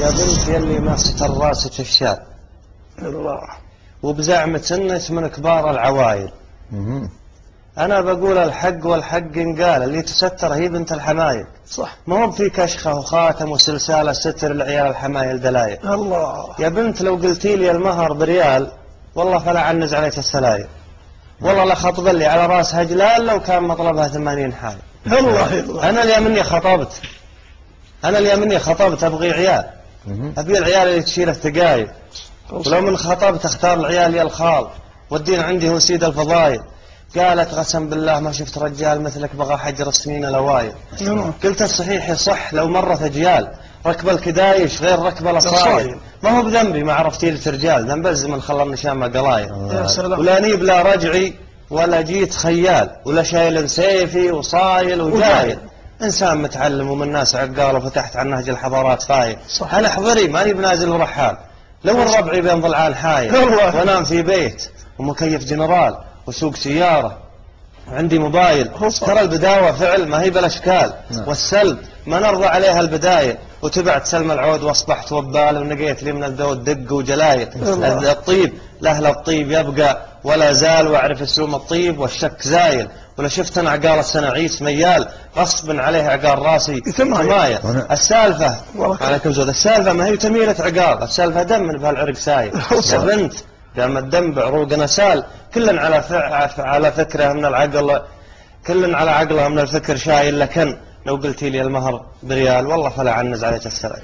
يا بنت يلي ماسكة الراس الشاب الله. وبزعمة انك من كبار العوائل. أنا بقول الحق والحق انقال اللي تستر هي بنت الحمايل صح. ما هو في كشخة وخاتم وسلسالة ستر العيال الحمايل دلايل الله. يا بنت لو قلتي لي المهر بريال والله فلا عنز عليك السلايل. والله لا خطب لي على راسها جلال لو كان مطلبها 80 حال. الله الله. أنا اليمني خطبت. أنا اليمني خطبت أبغي عيال. أبي العيال اللي تشيل الثقايل. ولو من خطبت تختار العيال يا الخال والدين عندي هو سيد الفضايل قالت قسم بالله ما شفت رجال مثلك بغى حجر السنين الاوائل قلت الصحيح يصح لو مرت اجيال ركب الكدايش غير ركب الأصايل. ما هو بذنبي ما عرفتي لي ترجال ذنب الزمن خلى النشام ما قلايل. ولا نيب لا رجعي ولا جيت خيال. ولا شايل سيفي وصايل وجايل. إنسان متعلم ومن الناس عقاله فتحت عن نهج الحضارات فايق أنا حضري ماني بنازل رحال. لو الربعي بين ضلعان حايل وأنام في بيت ومكيف جنرال وسوق سيارة. وعندي موبايل. ترى البداوة فعل ما هي بالأشكال والسلب ما نرضى عليها البداية. وتبعت سلمى العود واصبحت وبال ونقيت لي من الذو الدق وجلايط. الطيب لأهل الطيب يبقى ولا زال وأعرف السوم الطيب والشك زايل. ولا شفت أنا عقار السناعيس ميال غصب عليه عقار راسي حماية. السالفة عليكم زود السالفة ما هي تميلة عقار السالفة دم من بهالعرق سايل. يا بنت لما الدم بعروقنا سال كلا على على فكرة من العقل كلا على عقله من الفكر شايل لكن. لو قلتي لي المهر بريال والله فلا عنز عليك السرق